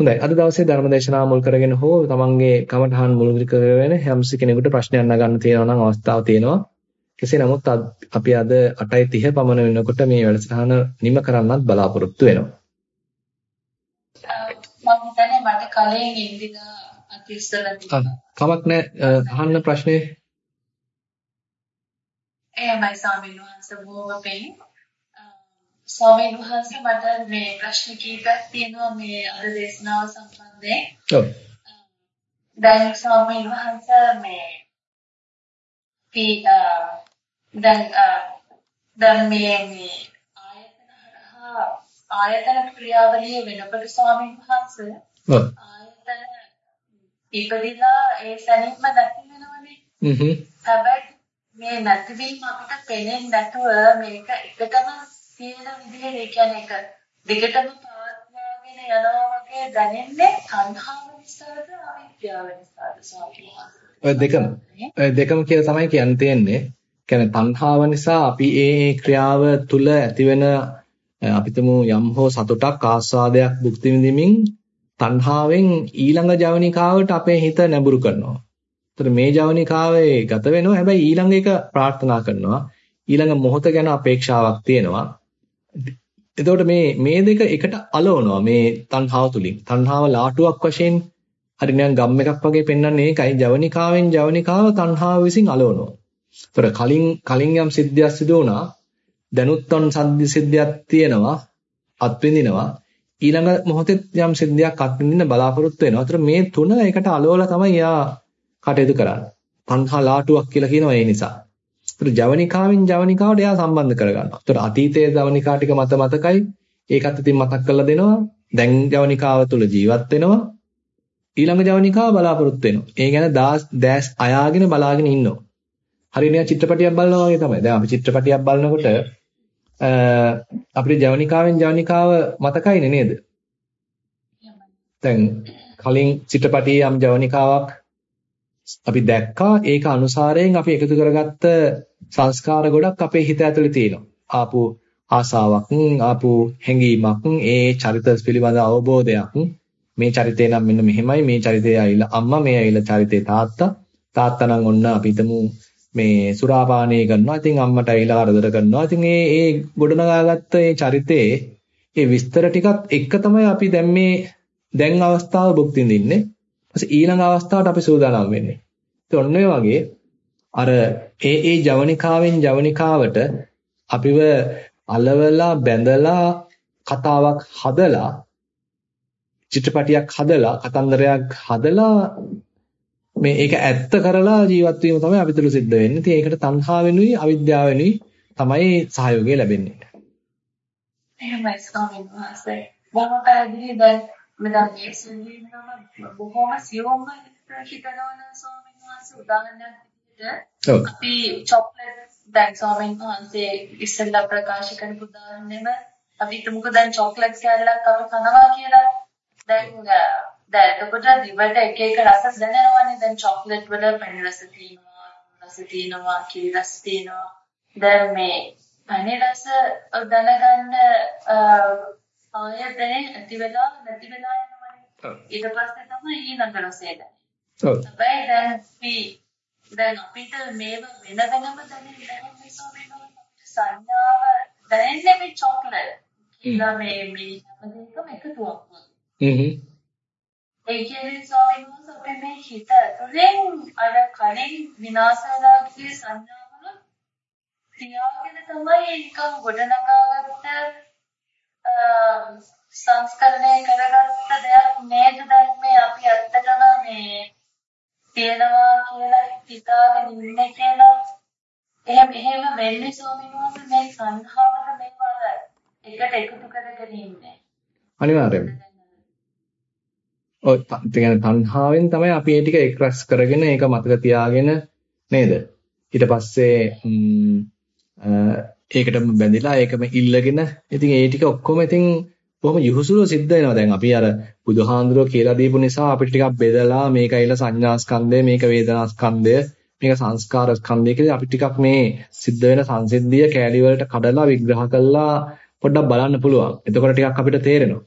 හොඳයි. අද දවසේ ධර්මදේශනාව මුල් කරගෙන හෝ තමන්ගේ කමඨහන් මුල් කරගෙන හැමසි කෙනෙකුට ප්‍රශ්නයක් නගන්න තියෙනවා නම් අවස්ථාව තියෙනවා. කෙසේ නමුත් අපි අද 8:30 පමණ වෙනකොට මේ වැඩසටහන නිම කරන්නත් බලාපොරොත්තු වෙනවා. මම හිතන්නේ මට කලින් ඉන්දිලා අති ඉස්සරලා කමක් නැහැ අහන්න ප්‍රශ්නේ. එයමයි ස්වාමීන් වහන්සේ බොහොම පිං. ස්වාමීන් වහන්සේ මට මේ ප්‍රශ්න කීපයක් තියෙනවා මේ අද දේශනාව සම්බන්ධයෙන්. ඔව්. දැන් ස්වාමීන් වහන්සේ මේ පි දැන් දැන් මේ මේ ආයතන හරහා ආයතන ක්‍රියාවලිය වෙනකොට ස්වාමීන් වහන්සේ ඔව්. ආයතන ඉපදිලා ඒ සැනින්ම නැති වෙනවනේ. හ්ම්. හැබැයි මේ නැතිවීම අපිට පේන්නේ නැතුව මේක එකටම තියෙන විදිහේ ඒ කියන්නේ එක දෙකටම පවත්වාගෙන යනවා වගේ දැනෙන්නේ තණ්හාව නිසාද අවිද්‍යාව නිසාද ඔය දෙකම ඔය දෙකම කියලා තමයි කියන්න තියෙන්නේ. කියන්නේ තණ්හාව නිසා අපි ඒ ක්‍රියාව තුල ඇතිවෙන අපිටම යම් හෝ සතුටක් ආස්වාදයක් භුක්ති විඳින්මින් තණ්හාවෙන් ඊළඟ ජවනිකාවට අපේ හිත නැඹුරු කරනවා. ඒතර මේ ජවනිකාවේ ගත වෙනවා හැබැයි ඊළඟ එක ප්‍රාර්ථනා කරනවා. ඊළඟ මොහොත ගැන අපේක්ෂාවක් තියෙනවා. එතකොට මේ මේ දෙක එකට අලවනවා මේ තණ්හාව තුලින්. තණ්හාව ලාටුවක් වශයෙන් හරි නිකන් ගම් එකක් වගේ පෙන්වන්නේ ඒකයි ජවනිකාවෙන් ජවනිකාව තණ්හාව විසින් අලවනවා. ඒතර කලින් කලින් යම් සිද්ධියක් සිදු වුණා දැනුත්තන් සද්ද සිද්ධියක් තියෙනවා අත්විඳිනවා ඊළඟ මොහොතේ යම් සිද්ධියක් අත්විඳින්න බලාපොරොත්තු වෙනවා. ඒතර මේ තුන එකට අලවලා තමයි යා කටයුතු කරන්නේ. තණ්හා ලාටුවක් කියලා කියනවා ඒ නිසා. ඒතර ජවනිකාවෙන් ජවනිකාවට එයා සම්බන්ධ කරගන්නවා. ඒතර අතීතයේ ජවනිකා ටික මත මතකයි. ඒකත් ඉතින් මතක් කරලා දෙනවා. දැන් ජවනිකාව තුල ජීවත් වෙනවා. ඊළඟ ජවනිකාව බලාපොරොත්තු වෙනවා. ඒ ගැන දැස් අයාගෙන බලාගෙන ඉන්නවා. හරියට චිත්‍රපටියක් බලනවා වගේ තමයි. දැන් අපි චිත්‍රපටියක් බලනකොට අපිට ජවනිකාවෙන් ජවනිකාව මතකයිනේ නේද? දැන් කලින් චිත්‍රපටියේ යම් ජවනිකාවක් අපි දැක්කා ඒක අනුසාරයෙන් අපි එකතු කරගත්ත සංස්කාර ගොඩක් අපේ හිත ඇතුලේ තියෙනවා. ආපු ආසාවක්, ආපු හැඟීමක්, ඒ චරිත පිළිබඳ අවබෝධයක්. මේ චරිතේ නම් මෙන්න මෙහෙමයි, මේ චරිතේ ඇවිල්ලා අම්මා, මේ ඇවිල්ලා චරිතේ තාත්තා. තාත්තා නම් ඔන්න අපි හිතමු මේ සුරාපානය කරනවා. ඉතින් අම්මට ඇවිල්ලා කරදර කරනවා. ඉතින් ඒ ඒ ගොඩනගාගත්ත ඒ චරිතේ ඒ විස්තර ටිකත් එක තමයි අපි දැන් මේ දැන් අවස්ථාව භුක්ති විඳින්නේ. ඊපස්සේ ඊළඟ අවස්ථාවට අපි සූදානම් වෙන්නේ. ඉතින් ඔන්න ඔය වගේ අර ඒ ඒ ජවනිකාවෙන් ජවනිකාවට අපිව අලවලා බැඳලා කතාවක් හදලා චිත්‍රපටියක් හදලා කතන්දරයක් හදලා මේ ඒක ඇත්ත කරලා ජීවත් වීම තමයි අපිටලු සිද්ධ වෙන්නේ. ඉතින් ඒකට තණ්හා වෙනුයි අවිද්‍යාව වෙනුයි තමයි සහයෝගය ලැබෙන්නේ. එහෙමයි ස්වාමීන් වහන්සේ. බොහොම පැහැදිලි දැන් මෙතන මේ සිද්ධියනම බොහොම සියුම්ම හිතනවා ස්වාමීන් වහන්සේ උදාහරණයක් විදිහට අපි චොක්ලට් දැන් ස්වාමීන් වහන්සේ ඉස්සෙල්ලා ප්‍රකාශ කරපු උදාහරණෙම අපි හිතමුකෝ දැන් චොක්ලට් කෑල්ලක් අපි කනවා කියලා. දැන් දැන් එතකොට දිවට එක එක රස දැනෙනවනේ. දැන් චොක්ලට් වල පැණි රස තියෙනවා, රස තියෙනවා, කිරි රස තියෙනවා. දැන් මේ පැණි රස දැනගන්න ආයතනේ ඇති වෙලා නැති වෙලා යනවනේ. ඊට පස්සේ තමයි ඊළඟ රසය දැනෙන්නේ. ඔව්. හැබැයි දැන් අපි දැන් අපිට මේව වෙන වෙනම දැනෙන්නේ නැහැ සංඥාව දැනෙන්නේ මේ චොක්ලට් කියලා මේ මේ හැම දෙයකම එකතුවක් වගේ. හ්ම්. ඒ කියන්නේ ස්වාමීන් වහන්සේ අපේ මේ හිත ඇතුලෙන් අර කලින් විනාශ වෙලා ගිය සංඥාවල තියාගෙන තමයි නිකන් ගොඩනගාගත්ත සංස්කරණය කරගත්ත දෙයක් නේද? දැන් මේ අපි ඇත්තටම මේ තියනවා කියලා හිතාගෙන ඉන්නේ කියලා. එහෙම එහෙම වෙන්නේ ස්වාමීන් වහන්සේ මේ සංහාවර මේවල එකට එකතු කරගෙන ඉන්නේ. අනිවාර්යයෙන්ම. ඔය කියන්නේ තණ්හාවෙන් තමයි අපි මේ ටික එක්රැස් කරගෙන ඒක මතක තියාගෙන නේද? ඊට පස්සේ ඒකටම බැඳිලා ඒකම ඉල්ලගෙන ඉතින් ඒ ටික ඔක්කොම ඉතින් බොහොම යහුසුලව සිද්ධ වෙනවා. දැන් අපි අර බුදුහාඳුරෝ කියලා දීපු නිසා අපිට ටිකක් බෙදලා මේක ඇවිල්ලා සංඥා ස්කන්ධය මේක වේදනා ස්කන්ධය මේක සංස්කාර ස්කන්ධය කියලා අපි ටිකක් මේ සිද්ධ වෙන සංසිද්ධිය කෑලි වලට කඩලා විග්‍රහ කළා පොඩ්ඩක් බලන්න පුළුවන්. එතකොට ටිකක් අපිට තේරෙනවා.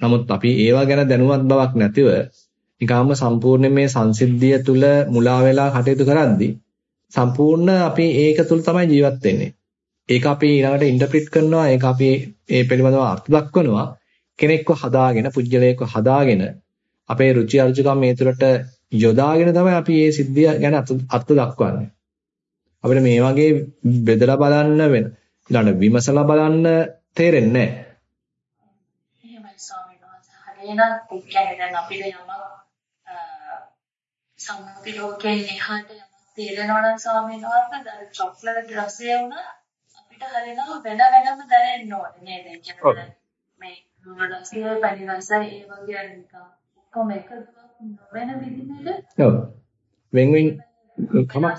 නමුත් අපි ඒවා ගැන දැනුවත් බවක් නැතිව නිකම්ම සම්පූර්ණ මේ සංසිද්ධිය තුල මුලා වෙලා කටයුතු කරද්දී සම්පූර්ණ අපි ඒක තුල තමයි ජීවත් වෙන්නේ. ඒක අපි ඊළඟට ඉන්ටර්ප්‍රිට් කරනවා ඒක අපි ඒ පිළිබඳව අර්ථ දක්වනවා කෙනෙක්ව හදාගෙන පුජ්‍යලයක්ව හදාගෙන අපේ රුචි අරුචිකම් මේ තුලට යොදාගෙන තමයි අපි මේ සිද්ධිය ගැන අර්ථ දක්වන්නේ. අපිට මේ වගේ බෙදලා බලන්න වෙන ඊළඟ විමසලා බලන්න තේරෙන්නේ නැහැ. එහෙමයි ස්වාමීන් වහන්සේ. හරියනම් ඒ කියන්නේ දැන් අපිට යමක් සම්මුති ලෝකයේ එහාට යමක් තේරෙනවා නම් ස්වාමීන් වහන්සේ දැන් චොක්ලට් රසය වුණා අපිට හරියනම් වෙන වෙනම දැනෙන්න ඕනේ නේද? කියන්නේ මේ පැණි රසය ඒ වගේ නිකන් ඔක්කොම එකතු වෙන විදිහට ඔව් වෙන් වෙන් කමක්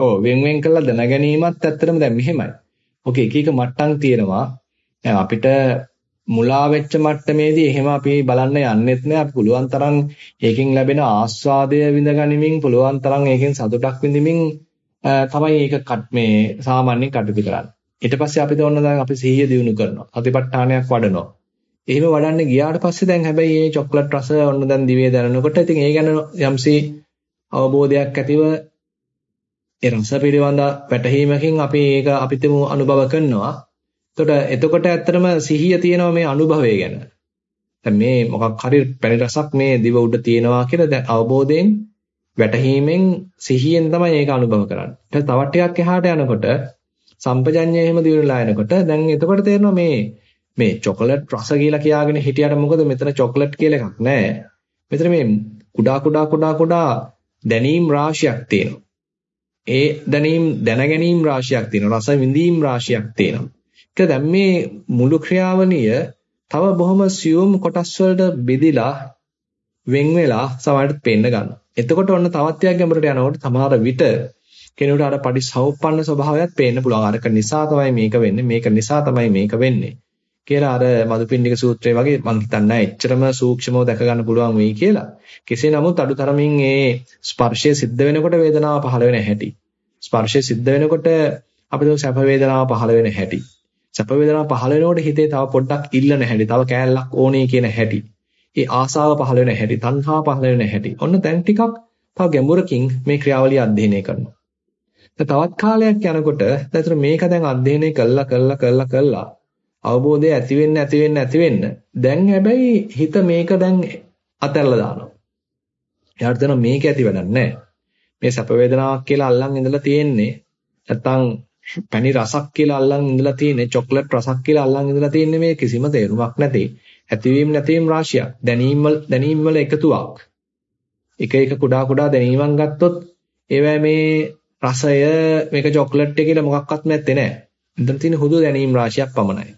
ඔව් වෙන් වෙන් කරලා දැන ගැනීමත් ඇත්තටම දැන් මෙහෙමයි. ඔක එක එක මට්ටම් තියෙනවා. දැන් අපිට මුලා වෙච්ච මට්ටමේදී එහෙම අපි බලන්න යන්නෙත් නෑ. අපි පුළුවන් තරම් ඒකෙන් ලැබෙන ආස්වාදය විඳ ගනිමින් පුළුවන් තරම් ඒකෙන් සතුටක් විඳිමින් තමයි ඒක මේ සාමාන්‍යයෙන් කටයුතු කරන්නේ. ඊට පස්සේ අපි දවන්න දැන් අපි සිහිය දියුණු කරනවා. සතිපට්ඨානයක් වඩනවා. එහෙම වඩන්න ගියාට පස්සේ දැන් හැබැයි මේ චොක්ලට් රස ඔන්න දැන් දිවේ දැනෙනකොට ඉතින් ඒ ගැන යම්සි අවබෝධයක් ඇතිව ඒ රස පිළිබඳ වැටහීමකින් අපි ඒක අපිටම අනුභව කරනවා. එතකොට එතකොට ඇත්තටම සිහිය තියෙනවා මේ අනුභවය ගැන. දැන් මේ මොකක් හරි පැණි රසක් මේ දිව උඩ තියෙනවා කියලා දැන් අවබෝධයෙන් වැටහීමෙන් සිහියෙන් තමයි ඒක අනුභව කරන්නේ. ඊට තව ටිකක් එහාට යනකොට සම්පජඤ්ඤය එහෙම දිනුලා එනකොට දැන් එතකොට තේරෙනවා මේ මේ චොකලට් රස කියලා කියාගෙන හිටියට මොකද මෙතන චොකලට් කියලා එකක් නැහැ. මෙතන මේ කුඩා කුඩා කුඩා කුඩා දැනීම් රාශියක් තියෙනවා. ඒ දැනීම් දැන ගැනීම් රාශියක් තියෙනවා. රස විඳීම් රාශියක් තියෙනවා. ඒක දැන් මේ මුළු ක්‍රියාවලිය තව බොහොම සියුම් කොටස් වලට බෙදිලා වෙන් වෙලා සමහරට පේන්න ගන්නවා. එතකොට ඔන්න තවත් ටිකක් ගැඹුරට යනකොට සමහර විට කෙනෙකුට අර පරිසෞප්පන්න ස්වභාවයක් පේන්න පුළුවන්. අරක නිසා තමයි මේක වෙන්නේ. මේක නිසා තමයි මේක වෙන්නේ. කියලා අර මදුපිණ්ඩික සූත්‍රය වගේ මම හිතන්නේ එච්චරම සූක්ෂමව දැක ගන්න පුළුවන් වෙයි කියලා. කෙසේ නමුත් අඩුතරමින් ඒ ස්පර්ශය සිද්ධ වෙනකොට වේදනාව පහළ වෙන හැටි. ස්පර්ශය සිද්ධ වෙනකොට අපිට සැප වේදනාව පහළ වෙන හැටි. සැප වේදනාව පහළ වෙනකොට හිතේ තව පොඩ්ඩක් ඉල්ලන හැටි, තව කෑල්ලක් ඕනේ කියන හැටි. ඒ ආසාව පහළ වෙන හැටි, තණ්හා පහළ වෙන හැටි. ඔන්න දැන් ටිකක් තව ගැඹුරකින් මේ ක්‍රියාවලිය අධ්‍යයනය කරනවා. තවත් කාලයක් යනකොට දැන් මේක දැන් අධ්‍යයනය කළා කළා කළා කළා අවබෝධය ඇති වෙන්න ඇති වෙන්න ඇති වෙන්න දැන් හැබැයි හිත මේක දැන් අතහැරලා දානවා. එයාට දෙන මේක ඇති වැඩක් නැහැ. මේ සැප වේදනාවක් කියලා අල්ලන් ඉඳලා තියෙන්නේ නැත්තම් පැණි රසක් කියලා අල්ලන් ඉඳලා තියෙන්නේ චොක්ලට් රසක් කියලා අල්ලන් ඉඳලා තියෙන්නේ මේ කිසිම තේරුමක් නැති ඇතිවීම නැතිවීම රාශියක්. දැනීම් වල දැනීම් වල එකතුවක්. එක එක කුඩා කුඩා දැනීමක් ගත්තොත් ඒවැ මේ රසය මේක චොක්ලට් එක කියලා මොකක්වත් නැත්තේ නෑ. මෙතන තියෙන හුදු දැනීම් රාශියක් පමණයි.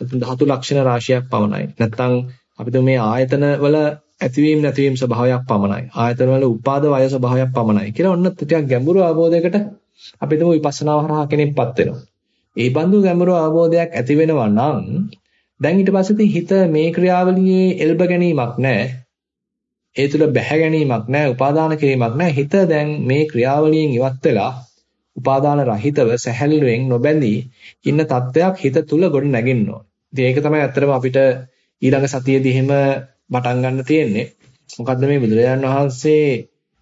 ධාතු ලක්ෂණ රාශියක් පමණයි. නැත්නම් අපිට මේ ආයතන වල ඇතිවීම නැතිවීම ස්වභාවයක් පමණයි. ආයතන වල උපාද වය ස්වභාවයක් පමණයි. කියලා ඔන්න ටිකක් ගැඹුරු අවබෝධයකට අපි හිතමු විපස්සනා හරහා කෙනෙක්පත් වෙනවා. ඒ බඳු ගැඹුරු අවබෝධයක් ඇති වෙනවා නම් දැන් ඊට පස්සේ හිත මේ ක්‍රියාවලියේ එල්බ ගැනීමක් නැහැ. ඒ තුල බැහැ ගැනීමක් නැහැ, උපාදාන කිරීමක් නැහැ. හිත දැන් මේ ක්‍රියාවලියෙන් ඉවත් වෙලා උපාදාන රහිතව සැහැල්ලුවෙන් නොබැඳී ඉන්න තත්වයක් හිත තුල ගොඩ නැගෙන්න ඕනේ. ඉතින් ඒක තමයි ඇත්තටම අපිට ඊළඟ සතියේදී එහෙම පටන් ගන්න තියෙන්නේ. මොකද්ද මේ බුදුරජාණන් වහන්සේ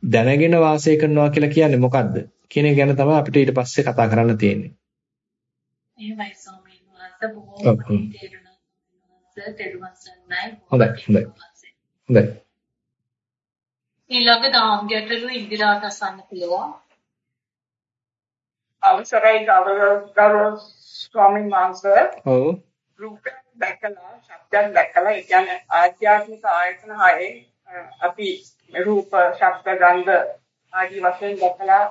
දැනගෙන වාසය කරනවා කියලා කියන්නේ මොකද්ද? කියන එක ගැන තමයි අපිට ඊට පස්සේ කතා කරන්න තියෙන්නේ. එහෙමයි ස්වාමීන් වහන්සේ බොහොම තේරුණා. හොඳයි හොඳයි. හොඳයි. ඊළඟ දාම් ගැටළු ඉන්දිරාට අසන්න පුළුවන්. අවසරයි ගෞරව ස්වාමීන් වහන්සේ. ඔව්. රූපයක් දැකලා, ශබ්දයක් දැකලා, ඒ කියන්නේ ආධ්‍යාත්මික ආයතන හයේ අපි රූප, ශබ්ද, ගන්ධ ආදී වශයෙන් දැකලා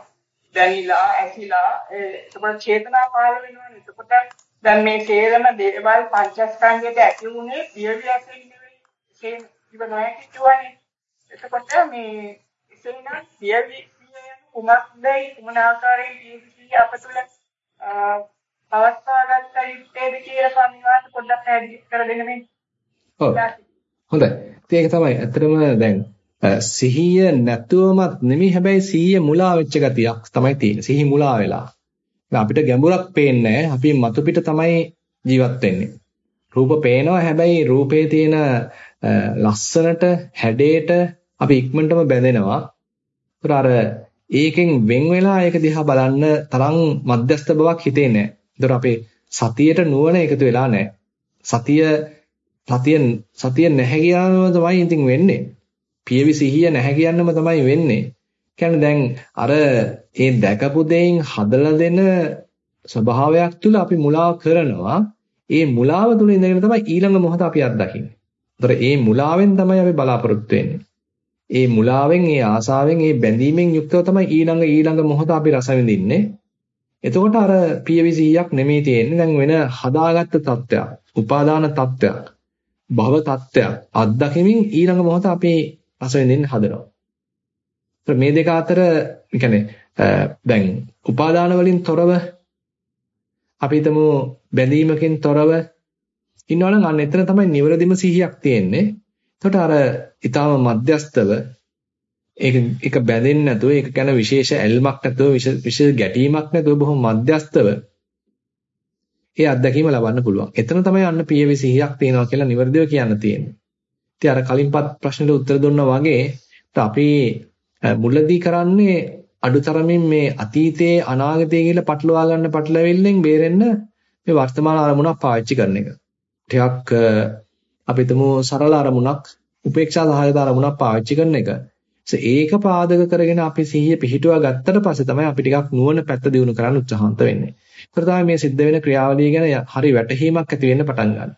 දැනිලා, ඇසිලා ඒකට චේතනා පහළ වෙනවනේ. එතකොට දැන් මේ තේරම දේවල් පංචස්කන්ධයට ඇති උනේ දියවියසෙන් නෙවෙයි. ඒ ඉව නැහැ කියවනේ. එතකොට මේ එසේනම් දියවි කුමක්දයි කුමන ආකාරයෙන් ජීවිතය අප තුළ පවත්වාගත යුත්තේද කියලා ස්වාමීන් පොඩ්ඩක් පැහැදිලි කර දෙන්න මේ. ඔව්. හොඳයි. ඒක තමයි. ඇත්තටම දැන් සිහිය නැතුවමත් නෙමෙයි හැබැයි සිහිය මුලා වෙච්ච ගතියක් තමයි තියෙන්නේ. සිහි මුලා වෙලා. අපිට ගැඹුරක් පේන්නේ අපි මතු පිට තමයි ජීවත් වෙන්නේ. රූප පේනවා හැබැයි රූපේ තියෙන ලස්සනට හැඩයට අපි ඉක්මනටම බැඳෙනවා. ඒතර අර ඒකෙන් වෙන් වෙලා ඒක දිහා බලන්න තරම් මධ්‍යස්ත බවක් හිතේ නැහැ. ඒතර අපේ සතියට නුවණ එකතු වෙලා නැහැ. සතිය සතිය සතිය නැහැ කියනම තමයි ඉතින් වෙන්නේ. පියවි සිහිය නැහැ කියන්නම තමයි වෙන්නේ. කියන්නේ දැන් අර ඒ දැකපු දෙයින් හදලා දෙන ස්වභාවයක් තුල අපි මුලා කරනවා. ඒ මුලාව තුල ඉඳගෙන තමයි ඊළඟ මොහොත අපි අත්දකින්නේ. ඒතර ඒ මුලාවෙන් තමයි අපි බලාපොරොත්තු වෙන්නේ. ඒ මුලාවෙන්, ඒ ආසාවෙන්, ඒ බැඳීමෙන් යුක්තව තමයි ඊළඟ ඊළඟ මොහොත අපි රස විඳින්නේ. එතකොට අර පියවි 100ක් නෙමෙයි තියෙන්නේ. දැන් වෙන හදාගත්ත තත්ත්වයක්, උපාදාන තත්ත්වයක්, භව තත්ත්වයක් අත්දැකීමින් ඊළඟ මොහොත අපි රස විඳින්න හදනවා. මේ දෙක අතර يعني දැන් උපාදාන වලින් තොරව අපි හිතමු බැඳීමකින් තොරව ඉන්නවනම් අන්න එතන තමයි නිවරදිම සිහියක් තියෙන්නේ. එතකොට අර ඊටාම මධ්‍යස්තව ඒක ඒක බැඳෙන්නේ නැතුව ඒක ගැන විශේෂ ඇල්මක් නැතුව විශේෂ ගැටීමක් නැතුව බොහොම මධ්‍යස්තව ඒ අත්දැකීම ලබන්න පුළුවන්. එතන තමයි අන්න පියවි සිහියක් තියෙනවා කියලා නිවර්දිව කියන්න තියෙන්නේ. ඉතින් අර කලින්පත් ප්‍රශ්නෙට උත්තර දුන්නා වගේ අපි මුලදී කරන්නේ අඩුතරමින් මේ අතීතයේ අනාගතයේ කියලා පටලවා ගන්න පටලැවිල්ලෙන් බේරෙන්න මේ වර්තමාන අරමුණක් පාවිච්චි කරන එක. ටිකක් අපි හිතමු සරල අරමුණක් උපේක්ෂා සහගත අරමුණක් පාවිච්චි කරන එක. ඒක පාදක කරගෙන අපි සිහිය පිහිටුවා ගත්තට පස්සේ තමයි අපි ටිකක් නුවණ පැත්ත දියුණු කරන්න උත්සාහන්ත වෙන්නේ. ඒකට තමයි මේ සිද්ධ වෙන ක්‍රියාවලිය ගැන හරි වැටහීමක් ඇති වෙන්න පටන් ගන්න.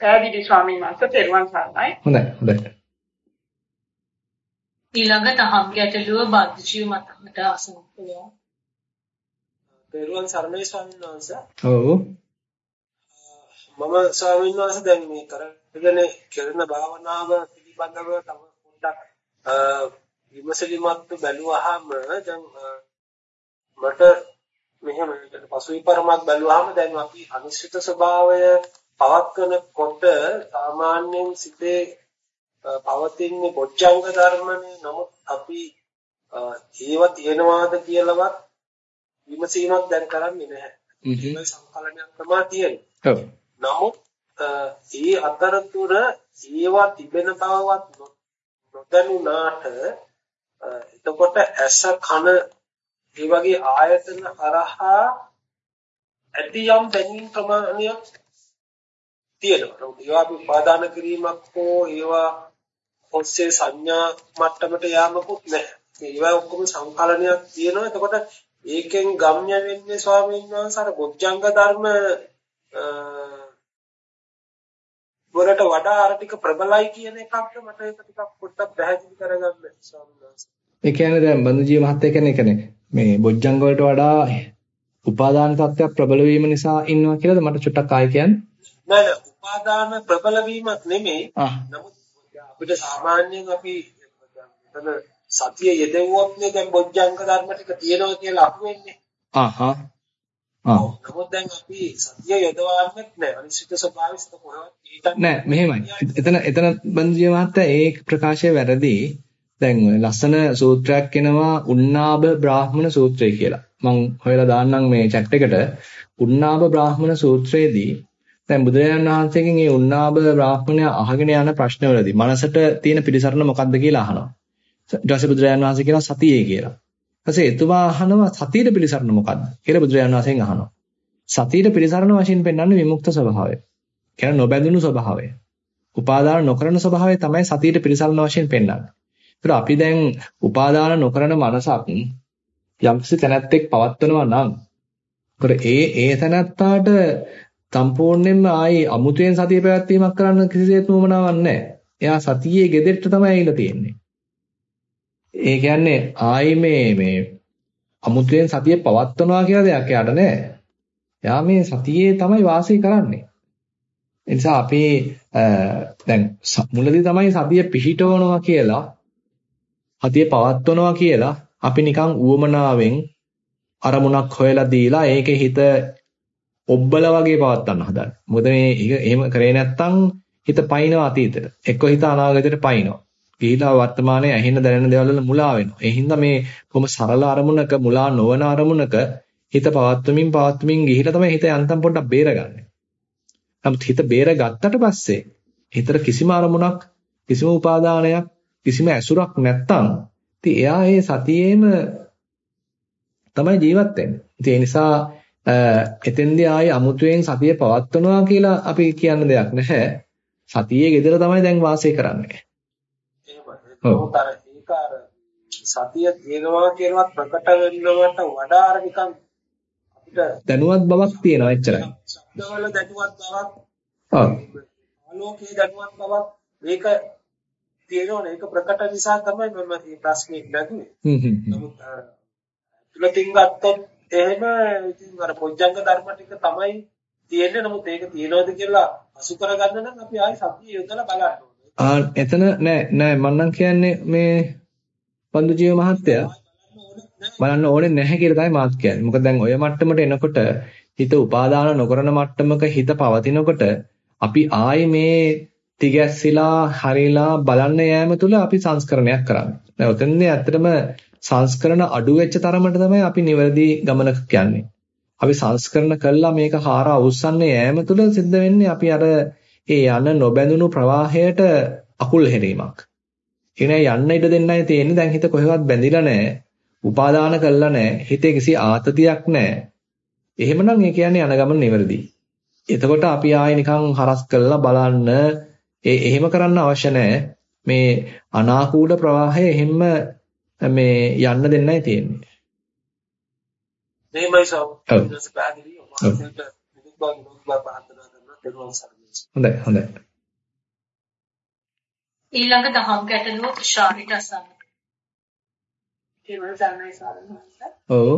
පැහැදිලි ස්වාමීන් වහන්සේ පෙරවන් සරණයි. හොඳයි හොඳයි. ඊළඟ තහම් ගැටලුව බද්ධජීව මතකට අසන්න පුළුවන්. පෙරුවන් සරණයි ස්වාමීන් වහන්සේ. ඔව්. මම ස්වාමීන් වහන්සේ දැන් මේ කරගෙන කරන භාවනාව පිළිබඳව තව පොඩ්ඩක් විමසලිමත් බැලුවාම දැන් මට මෙහෙම පසුවිපරමක් බැලුවාම දැන් අපි අනිශ්චිත ස්වභාවය පවත්වනකොට සාමාන්‍යයෙන් සිතේ පවතින්නේ බොජ්ජංග ධර්මනේ නමුත් අපි ඒව තියෙනවාද කියලාවත් විමසීමක් දැන් කරන්නේ නැහැ. ඒක සංකලනයක් තමයි තියෙන්නේ. ඔව්. නමුත් ඒ අතරතුර ඒවා තිබෙන බවවත් නොදැනුණාට එතකොට ඇස කන ඒ වගේ ආයතන හරහා ඇති යම් දැනීම් ප්‍රමාණයක් තියෙනවා. ඒවා අපි උපාදාන කිරීමක් හෝ ඒවා ඔස්සේ සංඥා මට්ටමට යාමකුත් නැහැ. ඒවා ඔක්කොම සංකලනයක් තියෙනවා. එතකොට ඒකෙන් ගම්‍ය වෙන්නේ ස්වාමීන් වහන්සේ අර බොජ්ජංග ධර්ම වලට වඩා අර ටික ප්‍රබලයි කියන එකක්ද මට ඒක ටිකක් පොඩ්ඩක් පැහැදිලි කරගන්න ස්වාමීන් වහන්සේ. ඒ කියන්නේ දැන් බඳුජීව මහත්තයා කියන්නේ කියන්නේ මේ බොජ්ජංග වලට වඩා උපාදාන තත්ත්වයක් ප්‍රබල වීම නිසා ඉන්නවා කියලාද මට චුට්ටක් ආයෙ කියන්න. නෑ නෑ උපාදාන ප්‍රබල වීමක් නෙමෙයි. නමුත් අපිට සාමාන්‍යයෙන් අපි සතිය යෙදෙව්වොත් නේ දැන් බොජ්ජංග ධර්ම ටික තියෙනවා කියලා අහු වෙන්නේ. ආහා. නමුත් දැන් අපි සතිය යොදවන්නේ නැහැ. අනිශ්චිත ස්වභාවය කොහොමද නෑ මෙහෙමයි. එතන එතන බන්දිය මහත්තයා ඒ ප්‍රකාශය වැරදි. දැන් ලස්සන සූත්‍රයක් එනවා උන්නාබ බ්‍රාහ්මණ සූත්‍රය කියලා. මම හොයලා දාන්නම් මේ chat එකට. උන්නාබ බ්‍රාහ්මණ සූත්‍රයේදී දැන් බුදුරජාණන් වහන්සේගෙන් මේ උන්නාබ බ්‍රාහ්මණයා අහගෙන යන ප්‍රශ්නවලදී මනසට තියෙන පිළිසරණ මොකක්ද කියලා අහනවා. ඊට පස්සේ බුදුරජාණන් වහන්සේ කියනවා සතියේ කියලා. ඊට පස්සේ එතුමා අහනවා සතියේ පිළිසරණ මොකක්ද කියලා බුදුරජාණන් වහන්සේගෙන් අහනවා. සතියේ පිළිසරණ වශයෙන් පෙන්වන්නේ විමුක්ත ස්වභාවය. කියන්නේ නොබැඳුණු ස්වභාවය. උපාදාන නොකරන ස්වභාවය තමයි සතියේ පිළිසරණ වශයෙන් පෙන්වන්නේ. ඒතර අපි දැන් උපාදාන නොකරන මනසක් යම්කිසි තැනැත්තෙක් පවත්වනවා නම් ඒ ඒ තැනැත්තාට සම්පූර්ණයෙන්ම ආයේ අමුතුවෙන් සතිය පැවැත්වීමක් කරන්න කිසිසේත් උවමනාවක් නැහැ. එයා සතියේ ගෙදෙට්ට තමයි ඇවිල්ලා තියෙන්නේ. ඒ කියන්නේ ආයේ මේ මේ අමුතුවෙන් සතිය පවත්වනවා කියලා දෙයක් එයාට නැහැ. එයා මේ සතියේ තමයි වාසය කරන්නේ. ඒ නිසා අපි දැන් මුලදී තමයි සතිය පිහිටවනවා කියලා සතිය පවත්වනවා කියලා අපි නිකන් උවමනාවෙන් අරමුණක් හොයලා දීලා ඒකේ හිත ඔබ්බල වගේ පවත්වන්න හදන්නේ. මොකද මේ එහෙම කරේ නැත්තම් හිත පයින්නවා අතීතයට. එක්ක හිත අනාගතයට පයින්නවා. ගිහිලා වර්තමානයේ ඇහෙන දැනෙන දේවල් වල මුලා වෙනවා. ඒ හින්දා මේ කොහොම සරල අරමුණක මුලා නොවන අරමුණක හිත පවත්වමින් පවත්වමින් ගිහිලා තමයි හිත යන්තම් පොඩ්ඩක් බේරගන්නේ. නමුත් හිත බේර ගත්තට පස්සේ හිතට කිසිම අරමුණක් කිසිම උපාදානයක් කිසිම ඇසුරක් නැත්තම් ඉතින් එයා ඒ සතියේම තමයි ජීවත් වෙන්නේ. ඉතින් ඒ නිසා එතෙන්දී ආයේ අමුතුවෙන් සතිය පවත්වනවා කියලා අපි කියන්න දෙයක් නැහැ. සතියේ gedara තමයි දැන් වාසය කරන්නේ. එහෙමයි. ඒක අර සතිය තියෙනවා කියනවත් ප්‍රකට වෙනවට වඩා අර නිකන් අපිට දැනුවත් බවක් තියෙනවා එච්චරයි. ශබ්දවල දැනුවත් බවක්. ඔව්. ආලෝකයේ දැනුවත් බවක් මේක තියෙනවනේ ඒක ප්‍රකට නිසා තමයි මම මේ ප්‍රශ්නේ නැතුනේ. හ්ම් හ්ම්. නමුත් තුලකින් ගත්තොත් එහෙම ඉතින් අර පොඥංග ධර්ම ටික තමයි තියෙන්නේ. නමුත් ඒක තියනවද කියලා අසු කරගන්න නම් අපි ආයි සතිය යොදලා බලන්න ඕනේ. ආ එතන නෑ නෑ මම නම් කියන්නේ මේ බන්දු ජීව මහත්තයා බලන්න ඕනේ නැහැ කියලා තමයි මාත් කියන්නේ. මොකද දැන් ඔය මට්ටමට එනකොට හිත උපාදාන නොකරන මට්ටමක හිත පවතිනකොට අපි ආයේ මේ තිගැස්සිලා හරිලා බලන්න යෑම තුළ අපි සංස්කරණයක් කරන්නේ. දැන් ඔතනදී ඇත්තටම සංස්කරණ අඩු වෙච්ච තරමට තමයි අපි නිවැරදි ගමනක යන්නේ. අපි සංස්කරණ කළා මේක හාර අවුස්සන්නේ යෑම තුළ සිද්ධ වෙන්නේ අපි අර ඒ යන නොබැඳුණු ප්‍රවාහයට අකුල් හෙරීමක්. ඒ යන්න ඉඩ දෙන්නයි තියෙන්නේ. දැන් හිත කොහෙවත් බැඳිලා නැහැ. උපාදාන කළා නැහැ. හිතේ කිසි ආතතියක් නැහැ. එහෙමනම් ඒ කියන්නේ යන ගමන නිවැරදි. එතකොට අපි ආයේ නිකන් හරස් කළා බලන්න ඒ එහෙම කරන්න අවශ්‍ය නැහැ. මේ අනාකූල ප්‍රවාහය එහෙම මේ යන්න දෙන්නයි තියෙන්නේ. මේමයි සම්. ඊට හොඳයි හොඳයි. ඊළඟ දහම් ගැටලුව ශාරිට අසන්න. ඒවල සරණයි සාරණහස. ඔව්.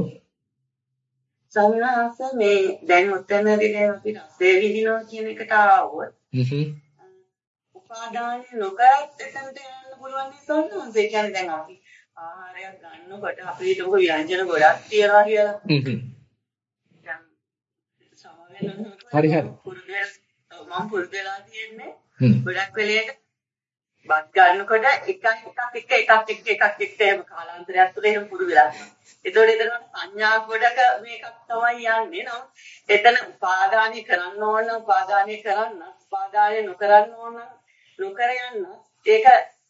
සරණහස මේ දැන් උත්තරනදී දැන් අපි රසය විඳිනවා කියන එකට ආවොත්. හ්ම්. උපාදාන නොකරත් එතනට යන්න පුළුවන් නේ සරණහස. ඒ කියන්නේ දැන් අපි ආහාරයක් ගන්නකොට අපේ හිතක ව්‍යංජන ගොඩක් තියනවා කියලා. හ්ම්. දැන් සමහරවිට හරි හරි. මම පුරුදු වෙලා තියෙන්නේ. ගොඩක් වෙලේට බත් ගන්නකොට එකක් එකක් එක එකක් එක එකක් එක එහෙම කාලාන්තරයක් තුළ එහෙම පුරුදු වෙලා තියෙනවා. ඒතකොට එතන සංඥා ගොඩක මේකක් තමයි යන්නේ නම. එතන උපාදානය කරන්න ඕන උපාදානය කරන්න උපාදානය නොකරන්න ඕන නොකර යන්න ඒක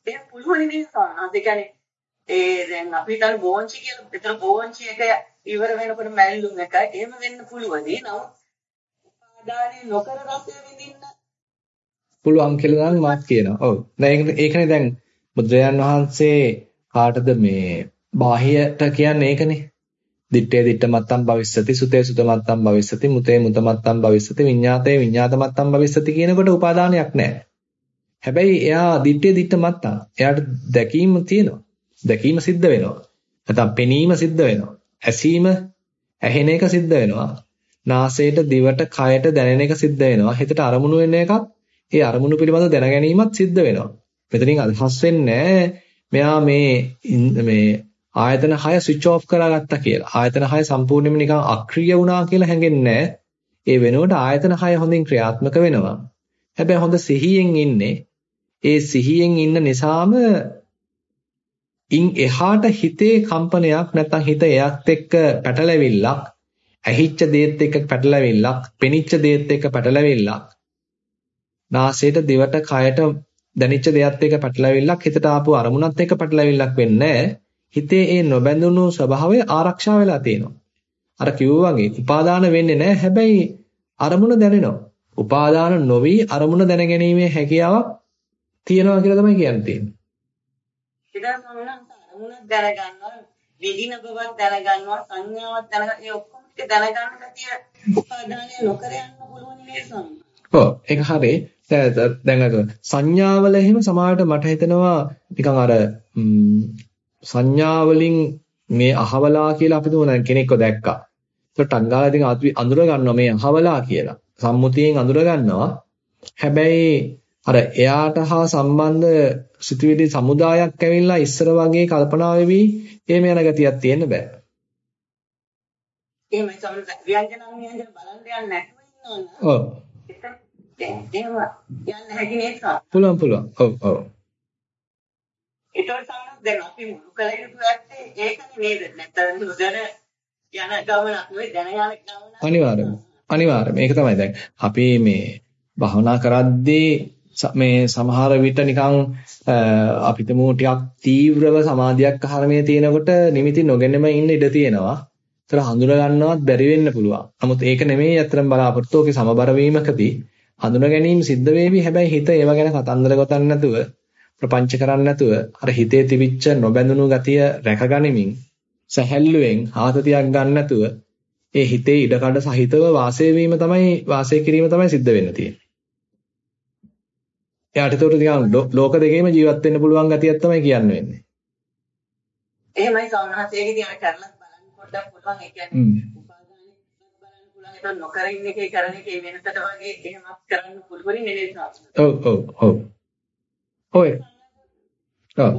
එහෙම පුළුවන් නේ සාහස. ඒ කියන්නේ ඒ දැන් අපි හිතන්නේ බෝංචි කියලා. ඒතර බෝංචි එක ඉවර වෙනකොට මැල්ලුම් එක එහෙම වෙන්න පුළුවන්. නම උපාදානය නොකර රසය විඳින්න පුළුවන් කියලා නම් මාත් කියනවා. ඔව්. දැන් ඒකනේ දැන් බුදුරජාන් වහන්සේ කාටද මේ බාහියට කියන්නේ ඒකනේ. දිත්තේ දිත්ත මත්තම් භවිස්සති සුතේ සුත මත්තම් භවිස්සති මුතේ මුත මත්තම් භවිස්සති විඤ්ඤාතේ විඤ්ඤාත මත්තම් භවිස්සති කියනකොට උපාදානයක් නැහැ. හැබැයි එයා දිත්තේ දිත්ත මත්තම්. එයාට දැකීම තියෙනවා. දැකීම සිද්ධ වෙනවා. නැත්නම් පෙනීම සිද්ධ වෙනවා. ඇසීම ඇහෙන එක සිද්ධ වෙනවා. නාසයට දිවට කයට දැනෙන එක සිද්ධ වෙනවා. හිතට අරමුණු වෙන එකත් ඒ අරමුණු පිළිබඳව දැන ගැනීමත් සිද්ධ වෙනවා. මෙතනින් අදහස් වෙන්නේ මෙයා මේ මේ ආයතන 6 ස්විච් ඔෆ් කරගත්තා කියලා. ආයතන 6 සම්පූර්ණයෙන්ම නිකන් අක්‍රිය වුණා කියලා හැඟෙන්නේ ඒ වෙනුවට ආයතන 6 හොඳින් ක්‍රියාත්මක වෙනවා. හැබැයි හොඳ සිහියෙන් ඉන්නේ. ඒ සිහියෙන් ඉන්න නිසාම ඉන් එහාට හිතේ කම්පනයක් නැත්නම් හිත එයත් එක්ක පැටලෙවිල්ලක් ඇහිච්ච දේත් එක්ක පැටලෙවිල්ලක් පෙනිච්ච දේත් එක්ක පැටලෙවිල්ලක් නාසයට දිවට කයට දැනිච්ච දෙයත් එක්ක පැටලෙවිල්ලක් හිතට ආපු අරමුණත් එක්ක පැටලෙවිල්ලක් වෙන්නේ හිතේ ඒ නොබැඳුණු ස්වභාවය ආරක්ෂා වෙලා තියෙනවා. අර කිව්වා වගේ උපාදාන වෙන්නේ නැහැ. හැබැයි අරමුණ දැනෙනවා. උපාදාන නොවි අරමුණ දැනගැනීමේ හැකියාවක් තියෙනවා කියලා තමයි කියන්නේ. ඉතින් මොනනම් අරමුණ දැනගන්නවා, විදින බවක් දැනගන්නවා, සංඥාවක් දැනගන්න ඒ ඔක්කොම ටික දැනගන්න කතිය උපාදානය නොකර යන්න පුළුවන් නේද සම්මා. ඔව් ඒක හරි. දැන් අර සංඥාවල එහෙම සමහරට මට හිතෙනවා නිකන් අර සංඥාවලින් මේ අහවලා කියලා අපි දුන කෙනෙක්ව දැක්කා. ඒකට ටංගාලා ඉතින් අපි අඳුර ගන්නවා මේ අහවලා කියලා. සම්මුතියෙන් අඳුර ගන්නවා. හැබැයි අර එයාට හා සම්බන්ධ සිතුවිලි සමුදායක් ඇවිල්ලා ඉස්සර වගේ කල්පනා වෙවි එහෙම යන ගතියක් තියෙන්න බෑ. එහෙමයි සමහර ව්‍යංජන ව්‍යංජන බලන් යන්නේ නැතුව ඉන්නවනේ. ඔව්. එහෙම යන්න හැකි නේද? පුළුවන් පුළුවන්. ඔව් ඔව්. ඒතකොට තමයි දැන් අපි මුළු කල යුතු ඇත්තේ ඒකනේ නේද? නැත්නම් නොදැන යන ගමනක් නෙවෙයි දැන යන ගමනක්. අනිවාර්යයෙන්ම. අනිවාර්යයෙන්ම. ඒක තමයි දැන් අපි මේ භවනා කරද්දී මේ සමහර විට නිකන් අපිටම ටිකක් තීව්‍රව සමාධියක් අහරමේ තියෙනකොට නිමිති නොගෙනම ඉන්න ඉඩ තියෙනවා. ඒතර හඳුනා ගන්නවත් බැරි වෙන්න පුළුවන්. නමුත් ඒක නෙමෙයි අතරම බලාපොරොත්තු ඔකේ සමබර වීමකදී හඳුනා ගැනීම සිද්ධ වෙවි. හැබැයි හිත ඒව ගැන කතන්දර ගොතන්නේ නැතුව ප්‍රපංච කරන්නේ නැතුව අර හිතේ තිබිච්ච නොබැඳුණු ගතිය රැකගනිමින් සැහැල්ලුවෙන් ආතතියක් ගන්න නැතුව ඒ හිතේ ඉඩකඩ සහිතව වාසය වීම තමයි වාසය කිරීම තමයි සිද්ධ වෙන්න තියෙන්නේ. එයාට ඒකට නිකන් ලෝක දෙකේම ජීවත් වෙන්න පුළුවන් ගතියක් තමයි කියන්න වෙන්නේ. එහෙමයි සෞන්හසයේදී අර කරලා බලන්න පොඩ්ඩක් පුළුවන් ඒ කියන්නේ උපාදානෙ බලන්න පුළුවන් ඒක නොකර ඉන්න එකේ කරන එකේ වෙනසට වගේ එහෙමත් කරන්න පුළුවන් නේද සාස්ත්‍ර. ඔව් ඔව් ඔව්. ඔය. ඔව්.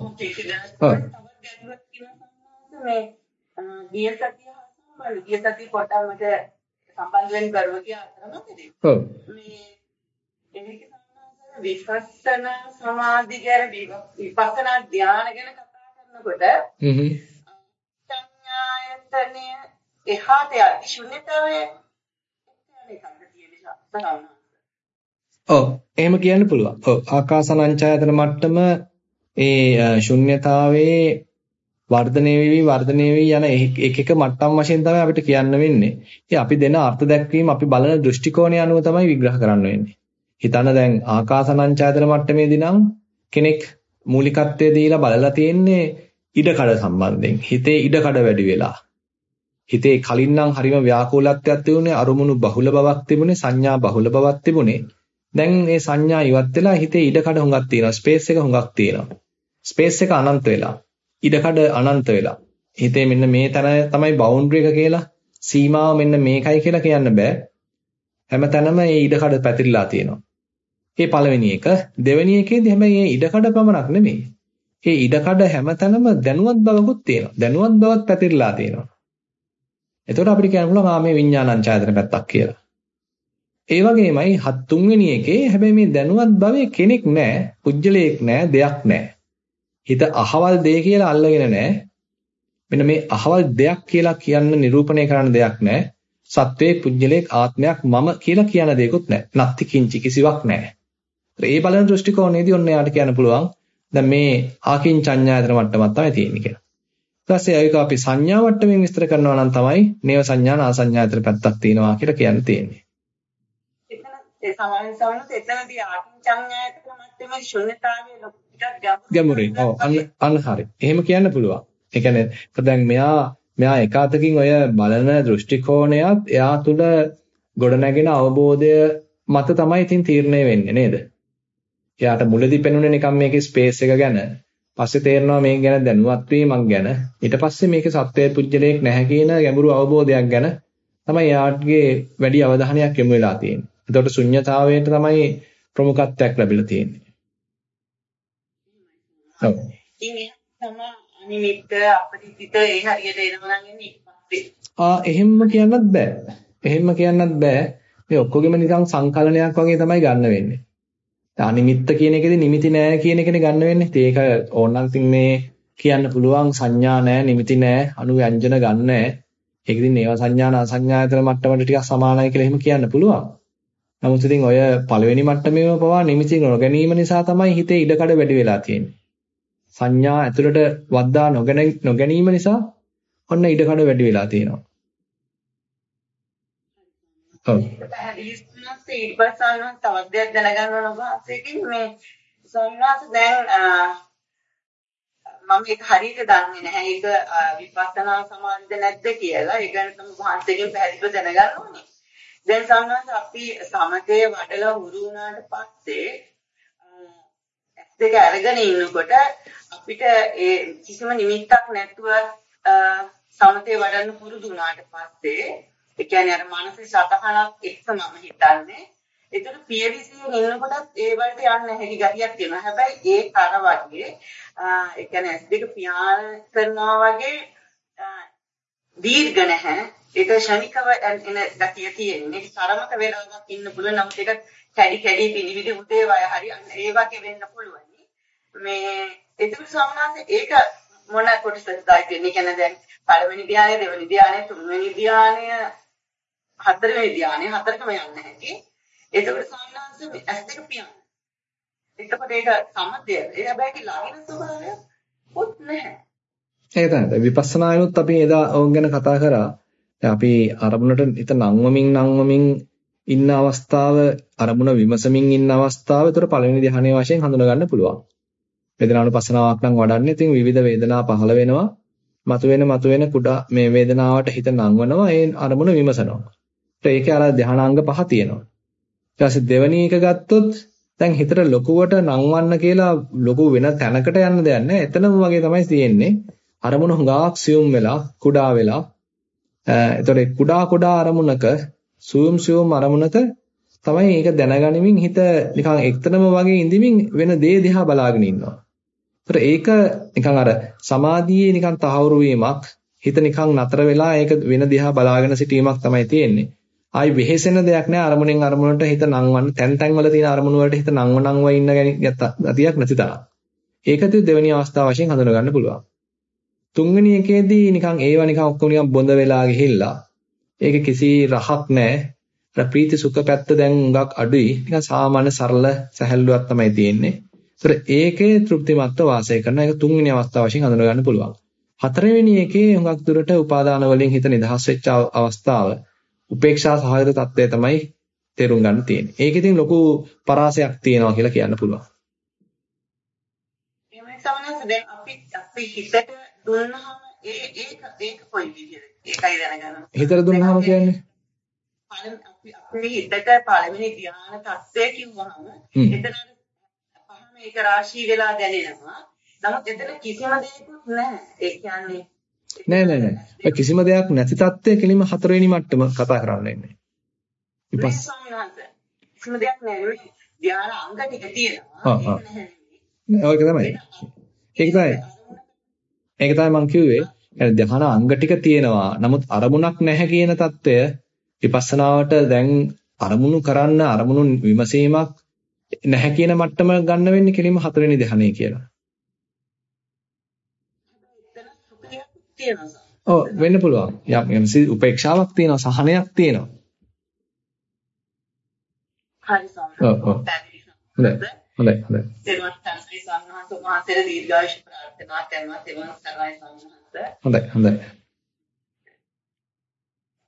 ඔව්. ගිය සතිය හසුම ගිය සතිය පොඩ්ඩක් මට සම්බන්ධ වෙන්න කරුවා කියලා අතරමැදදී. ඔව්. මේ ඒක විපස්සනා සමාධි ගැන විපස්සනා ධ්‍යාන ගැන කතා කරනකොට හ්ම් සංඥායතනය එහාට යටි ශුන්‍යතාවය ඔව් එහෙම කියන්න පුළුවන්. ඔව් ආකාසනංචායතන මට්ටම ඒ ශුන්‍යතාවයේ වර්ධනය වෙවි වර්ධනය වෙවි යන එක එක මට්ටම් වශයෙන් තමයි අපිට කියන්න වෙන්නේ. ඉතින් අපි දෙන අර්ථ දැක්වීම අපි බලන දෘෂ්ටි කෝණය අනුව තමයි විග්‍රහ කරන්න වෙන්නේ. හිතන්න දැන් ආකාසනංචායතන මට්ටමේදී නම් කෙනෙක් මූලිකත්වයේ දීලා බලලා තියෙන්නේ ඉඩකඩ සම්බන්ධයෙන්. හිතේ ඉඩකඩ වැඩි වෙලා. හිතේ කලින් නම් හරිම ව්‍යාකූලත්වයක් තිබුණේ අරුමුණු බහුල බවක් තිබුණේ සංඥා බහුල බවක් තිබුණේ. දැන් මේ සංඥා ඉවත් වෙලා හිතේ ඉඩකඩ හුඟක් තියෙනවා. ස්පේස් එක හුඟක් තියෙනවා. ස්පේස් එක අනන්ත වෙලා. ඉඩකඩ අනන්ත වෙලා. හිතේ මෙන්න මේ තැන තමයි බවුන්ඩරි එක කියලා සීමාව මෙන්න මේකයි කියලා කියන්න බෑ. හැමතැනම මේ ඉඩකඩ පැතිරලා තියෙනවා. ඒ පළවෙනි එක. දෙවෙනි එකේදී හැබැයි මේ ඉඩකඩ පමණක් නෙමෙයි. ඒ ඉඩකඩ හැමතැනම දැනුවත් බවකුත් තියෙනවා. දැනුවත් බවත් පැතිරලා තියෙනවා. එතකොට අපිට කියන්න පුළුවන් ආ මේ විඥානංචායතන පැත්තක් කියලා. ඒ වගේමයි හත් තුන්වෙනි එකේ හැබැයි මේ දැනුවත් භවයේ කෙනෙක් නැහැ, පුජ්‍යලයක් නැහැ, දෙයක් නැහැ. හිත අහවල් දෙය කියලා අල්ලගෙන නැහැ. මෙන්න මේ අහවල් දෙයක් කියලා කියන්න නිරූපණය කරන්න දෙයක් නැහැ. සත්වයේ පුජ්‍යලයක් ආත්මයක් මම කියලා කියන දෙයක්වත් නැහැ. නත්ති කිංචි කිසිවක් නැහැ. ඒ බලන දෘෂ්ටි කෝණයේදී ඔන්න යාට කියන්න පුළුවන් දැන් මේ ආකින්චඤ්ඤායතන මට්ටමක් තමයි තියෙන්නේ කියලා. ඊට පස්සේ ඒක අපි සංඥා මට්ටමින් විස්තර කරනවා නම් තමයි නේව සංඥාන ආසඤ්ඤායතන පැත්තක් තියෙනවා කියලා කියන්න තියෙන්නේ. එතන ඒ සමාන සමනත් එතනදී ආකින්චඤ්ඤායතන මට්ටමේ ශුන්‍යතාවයේ ටිකක් ගැඹුරින්. ඔව් අන්න අන්න හරි. එහෙම කියන්න පුළුවන්. ඒ කියන්නේ දැන් මෙයා මෙයා එක අතකින් ඔය බලන දෘෂ්ටි කෝණයත් එයා තුල ගොඩනැගෙන අවබෝධය මත තමයි ඉතින් තීරණය වෙන්නේ නේද? එයාට මුලදී පෙනුනේ නිකන් මේකේ ස්පේස් එක ගැන. පස්සේ තේරෙනවා මේක ගැන දැනුවත් වීමක් ගැන. ඊට පස්සේ මේකේ සත්වයේ පුජ්‍යලයක් නැහැ කියන ගැඹුරු අවබෝධයක් ගැන තමයි එයාගේ වැඩි අවධානයක් යොමු වෙලා තියෙන්නේ. එතකොට ශුන්්‍යතාවයට තමයි ප්‍රමුඛත්වයක් ලැබිලා තියෙන්නේ. ඔව්. ඉන්නේ තමයි අනිමිත්ත අපරිචිත ඒ හරියට එනවා නම් ඉන්නේ ආ එහෙම කියන්නත් බෑ. එහෙම කියන්නත් බෑ. මේ ඔක්කොගෙම නිකන් සංකලනයක් වගේ තමයි ගන්න වෙන්නේ. අනිමිත්ත කියන එකේදී නිමිති නෑ කියන එකනේ ගන්න වෙන්නේ. ඒක ඕනනම් ඉතින් මේ කියන්න පුළුවන් සංඥා නෑ, නිමිති නෑ, අනුව්‍යංජන ගන්න නෑ. ඒක ඉතින් ඒවා සංඥාන අසංඥායතන මට්ටමට ටිකක් සමානයි කියලා එහෙම කියන්න පුළුවන්. නමුත් ඉතින් ඔය පළවෙනි මට්ටමේම පවා නිමිති නොගැනීම නිසා තමයි හිතේ ඉඩකඩ වැඩි වෙලා තියෙන්නේ. සංඥා ඇතුළට වද්දා නොගැනීම නිසා ඔන්න ඉඩකඩ වැඩි වෙලා තියෙනවා. ඔව්. ඊට පස්සේ තවත් දෙයක් දැනගන්න ඕන වාසයකින් මේ සොන්නාස දැන් මම ඒක හරියට දන්නේ නැහැ. ඒක විපස්සනා සමාධිද නැද්ද කියලා. ඒ ගැන තමයි වහන්සේගෙන් පැහැදිලිව දැනගන්න ඕනේ. දැන් සොන්නාස අපි සමතේ වඩලා හුරු වුණාට පස්සේ දෙක අරගෙන ඉන්නකොට අපිට ඒ කිසිම නිමිත්තක් නැතුව සමතේ වඩන්න පුරුදු වුණාට පස්සේ ඒ කියන්නේ අර මානසික සතහනක් එක්කම හිතන්නේ. ඒතර පියවිසිය ගෙනනකොටත් ඒ වලට යන්න හැකි ගතියක් තියෙනවා. හැබැයි ඒ කර වගේ ඒ කියන්නේ S2 පියාන කරනවා වගේ දීර්ඝ නැහැ. ඒක ශනිකව එන ගතිය තියෙන්නේ. තරමක වේලාවක් ඉන්න පුළුවන්. නමුත් ඒක කැඩි කැඩි පිනිවිද උදේ වය හරි ඒ වගේ වෙන්න පුළුවන්. මේ ඒතර සම්මාන්නේ ඒක මොන කොටසද තියෙන්නේ කියන්නේ දැන් පළවෙනි ධානය දෙවෙනි ධානය තුන්වෙනි ධානය හතරවෙනි ධානය හතරකම යන්න හැටි. ඒකවල සම්මාංශ ඇස් දෙක පියන්න. එතකොට ඒක සමතය. ඒ හැබැයි ළඟින ස්වභාවය පොත් නැහැ. ඒක තමයි. විපස්සනායනොත් අපි එදා ඕක ගැන කතා කරා. දැන් අපි අරමුණට හිත නංවමින් නංවමින් ඉන්න අවස්ථාව අරමුණ විමසමින් ඉන්න අවස්ථාව ඒතර පළවෙනි ධ්‍යානයේ වශයෙන් හඳුනා ගන්න පුළුවන්. වේදනානුපස්සනාවක් නම් වඩන්නේ ඉතින් විවිධ වේදනා පහළ වෙනවා. මතුවෙන මතුවෙන කුඩා මේ වේදනාවට හිත නංවනවා ඒ අරමුණ විමසනවා. ඒකේ අර ධානාංග පහ තියෙනවා. ඊට පස්සේ දෙවෙනි එක ගත්තොත් දැන් හිතට ලොකුවට නංවන්න කියලා ලොකු වෙන තැනකට යන්න දෙයක් නැහැ. එතනම වගේ තමයි තියෙන්නේ. අරමුණ හුඟක් සියුම් වෙලා කුඩා වෙලා එතකොට කුඩා කුඩා අරමුණක සියුම් සියුම් අරමුණක තමයි ඒක දැනගනිමින් හිත නිකන් එක්තනම වගේ ඉඳිමින් වෙන දේ දිහා බලාගෙන ඉන්නවා. ඒතර ඒක නිකන් අර සමාධියේ නිකන් තහවුරු වීමක් හිත නිකන් නතර වෙලා ඒක වෙන දිහා බලාගෙන සිටීමක් තමයි තියෙන්නේ. ආයි වෙහෙසෙන දෙයක් නෑ අරමුණෙන් අරමුණට හිත නංවන්න තැන් තැන් වල තියෙන අරමුණු වලට හිත නංව නංව ඉන්න ගතියක් නැති තරම්. ඒකත් දෙවෙනි අවස්ථාව වශයෙන් හඳුනා ගන්න පුළුවන්. තුන්වෙනි එකේදී නිකන් ඒව නිකන් ඔක්කොම නිකන් බොඳ වෙලා ගිහිල්ලා ඒක කිසි රහක් නැහැ. අර ප්‍රීති සුඛ පැත්ත දැන් උඟක් අඩුයි. නිකන් සාමාන්‍ය සරල සැහැල්ලුවක් තමයි තියෙන්නේ. ඒතර ඒකේ තෘප්තිමත්ව වාසය කරන එක තුන්වෙනි අවස්ථාව වශයෙන් හඳුනා ගන්න පුළුවන්. හතරවෙනි එකේ හුඟක් දුරට උපාදාන වලින් හිත නිදහස් වෙච්ච අවස්ථාව උපේක්ෂා සහගත తත්වය තමයි තේරුම් ගන්න තියෙන්නේ. ඒක ඉතින් ලොකු පරාසයක් තියෙනවා කියලා කියන්න පුළුවන්. එහෙමයි සමනස දැන් අපි අපි හිතට දුන්නාම ඒ ඒක ඒක කොයි විදිහද? ඒකයි දැනගන්න. හිතට දුන්නාම කියන්නේ අපි අපේ හිතට පළවෙනි ධ්‍යාන තත්ත්වය කිව්වහම එතන පහම ඒක රාශී වෙලා දැනෙනවා. නමුත් එතන කිසිම දෙයක් නැහැ. ඒ කියන්නේ නෑ නෑ නෑ. ඔය කිසිම දෙයක් නැති தත්ත්වයේ කෙලින්ම හතරවෙනි මට්ටම කතා කරන්න ඉන්නේ. විපස්. කිසිම දෙයක් නෑ. ධ්‍යාන අංග ටික තියෙනවා. ඒක තමයි. ඒක තමයි. ඒක තමයි මම කිව්වේ. ධ්‍යාන අංග ටික තියෙනවා. නමුත් අරමුණක් නැහැ කියන தත්ත්වය විපස්සනාවට දැන් අරමුණු කරන්න අරමුණු විමසීමක් නැහැ කියන මට්ටම ගන්න වෙන්නේ කෙලින්ම හතරවෙනි ධ්‍යානය කියලා. තියෙනවා. ඔව් වෙන්න පුළුවන්. යම් යම් උපේක්ෂාවක් තියෙනවා, සහනයක් තියෙනවා. හරි සමහර. ඔව් ඔව්. හොඳයි. හොඳයි. දෙවන් සංස්කෘතික සම්මාත මහතෙර දීර්ඝායුෂ ප්‍රාර්ථනා කරනවා දෙවන් සර්වයි සම්මාත. හොඳයි හොඳයි.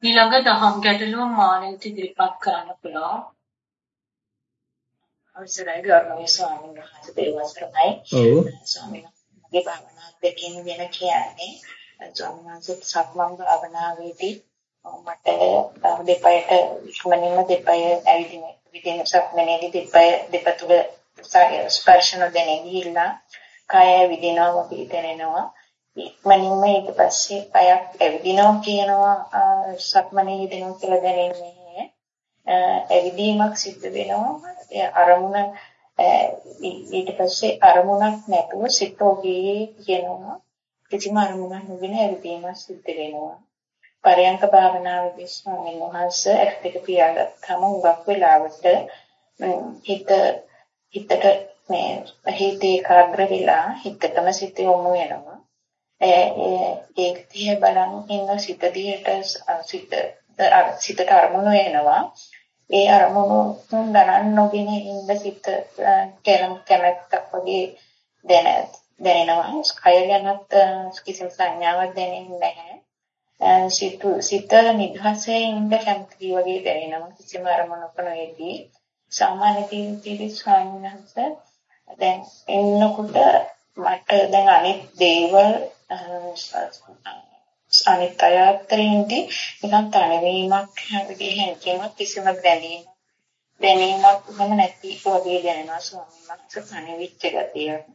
ඊළඟ දහම් ගැටලුව මානෙට ඉදිරිපත් කරන්න පුළුවන්. අවසරයි ගෞරවනීය ස්වාමීන් වහන්සේ දේවල් කරනයි. ඔව්. ස්වාමීන් වහන්සේගේ භාවනා දෙකින් වෙන කියන්නේ ස්වාමීන් සක්මන් භාවනාවේදී මට දෙපයට ඉක්මනින්ම දෙපය ඇවිදින විදින සක්මනේදී දෙපය දෙපතුල ස්පර්ශන දැනෙන ගිහිල්ලා කය ඇවිදිනවා වගේ දැනෙනවා. ඉක්මනින්ම ඊට පස්සේ පයක් ඇවිදිනවා කියනවා සක්මනේ යෙදෙනවා කියලා දැනෙන්නේ ඇවිදීමක් සිද්ධ වෙනවා. අරමුණ ඊට පස්සේ අරමුණක් නැතුව සිතෝගේ කියනවා. කිසිම අරමුණක් නොගෙන ඇවිදීම සිද්ධ වෙනවා. පරයන්ක භාවනාවේදී ස්වාමීන් වහන්සේ ඇස් දෙක පියාගත්තාම උගක් වෙලාවට හිත හිතට මේ හිතේ කාග්‍ර වෙලා හිතටම සිත යොමු වෙනවා. ඒක දිහා බලන් ඉන්න සිත දිහට සිත සිතට අරමුණු වෙනවා. ඒ අරමුණු ගණන් නොගෙන ඉන්න සිත කැමැත්තක් වගේ දැන දැනෙනවා. කය ගැනත් කිසිම සංඥාවක් දැනෙන්නේ නැහැ. සිත සිත නිදහසේ ඉන්න කැමති වගේ දැනෙනවා. කිසිම අරමුණක නොයේදී සාමාන්‍ය ජීවිතයේ ස්වාමීනහස දැන් එන්නකොට මට දැන් අනිත් දේවල් අනිත් අයත්රින්දී නිකන් තනවීමක් හැදෙන්නේ හැංගීමක් කිසිම දැනීමක් දැනීමක් වම නැති වගේ දැනෙනවා ස්වාමීන් වහන්සේ තනවිච්ච ගතියක්.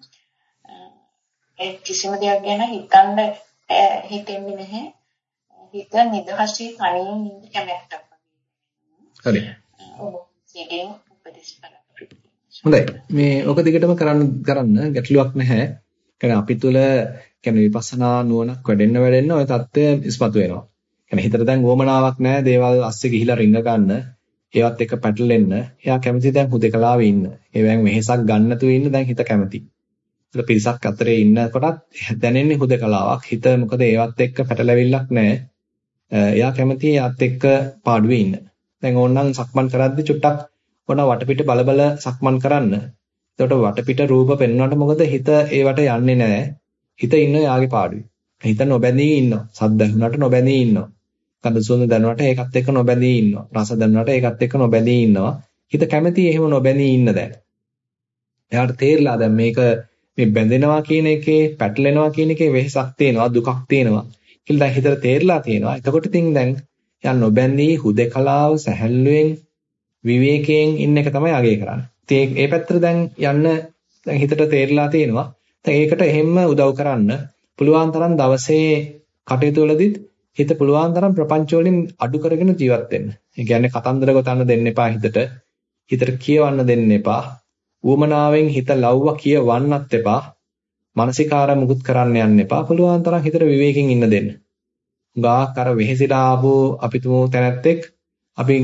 ඒ කිසිම දෙයක් ගැන හිතන්න හිතෙන්නේ නැහැ. හිත නිදහසේ තනියෙන් ඉන්න කැමැත්තක් වගේ. හරි. ඔව්. ඒකෙන් උපදෙස් හොඳයි. මේ ඔක දිගටම කරන්න කරන්න ගැටලුවක් නැහැ. කියන්නේ අපි තුල කියන්නේ විපස්සනා නුවණක් වැඩෙන්න වැඩෙන්න ওই தත්ත්වය ඉස්පතු වෙනවා. කියන්නේ හිතට දැන් වොමනාවක් නැහැ දේවල් අස්සේ ගිහිලා රිංග ගන්න. ඒවත් එක පැටලෙන්න. එයා කැමති දැන් හුදේකලාවේ ඉන්න. ඒ වෙන් මෙහෙසක් ගන්න තු ඉන්න දැන් හිත කැමති. ඒක පිරිසක් අතරේ ඉන්නකොටත් දැනෙන්නේ හුදකලාවක්. හිත මොකද ඒවත් එක්ක පැටලෙවිල්ලක් නැහැ. එයා කැමති ඒත් එක්ක පාඩුවේ ඉන්න. දැන් ඕනනම් සක්මන් කරද්දි චුට්ටක් ඔන්න වටපිට බලබල සක්මන් කරන්න. එතකොට වටපිට රූප පෙන්වන්නට මොකද හිත ඒවට යන්නේ නැහැ. හිත ඉන්න යාගේ පාඩුවේ. හිත නොබැඳී ඉන්නවා. සද්ද ඇහුනට නොබැඳී ඉන්නවා. ගඳ සුවඳ දැනුනට ඒකත් එක්ක නොබැඳී ඉන්නවා. රස දැනුනට ඒකත් එක්ක නොබැඳී ඉන්නවා. හිත කැමති එහෙම නොබැඳී ඉන්න දැන්. එයාට තේරලා දැන් මේක මේ බැඳෙනවා කියන එකේ පැටලෙනවා කියන එකේ වෙහසක් තියෙනවා දුකක් තියෙනවා කියලා දැන් හිතට තේරලා තියෙනවා. එතකොට ඉතින් දැන් යන් නොබැඳී හුදකලාව සැහැල්ලුවෙන් විවේකයෙන් ඉන්න එක තමයි අගය කරන්නේ. ඉතින් ඒ පැත්තට දැන් යන්න දැන් හිතට තේරලා තියෙනවා. දැන් ඒකට එහෙම්ම උදව් කරන්න පුළුවන් තරම් දවසේ කටයුතු වලදීත් හිත පුළුවන් තරම් ප්‍රපංච වලින් අඩු කරගෙන ජීවත් වෙන්න. ඒ කියන්නේ කතන්දර ගොතන්න දෙන්න එපා හිතට. හිතට කියවන්න දෙන්න එපා. ඌමනාවෙන් හිත ලව්ව කියවන්නත් එපා. මානසිකාර මුකුත් කරන්න යන්න එපා. පුළුවන් තරම් හිතට විවේකයෙන් ඉන්න දෙන්න. ගාක් අර වෙහෙසිලා ආපු අපි තුමු තැනැත්තෙක් අපි